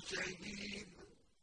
شَهِيدٌ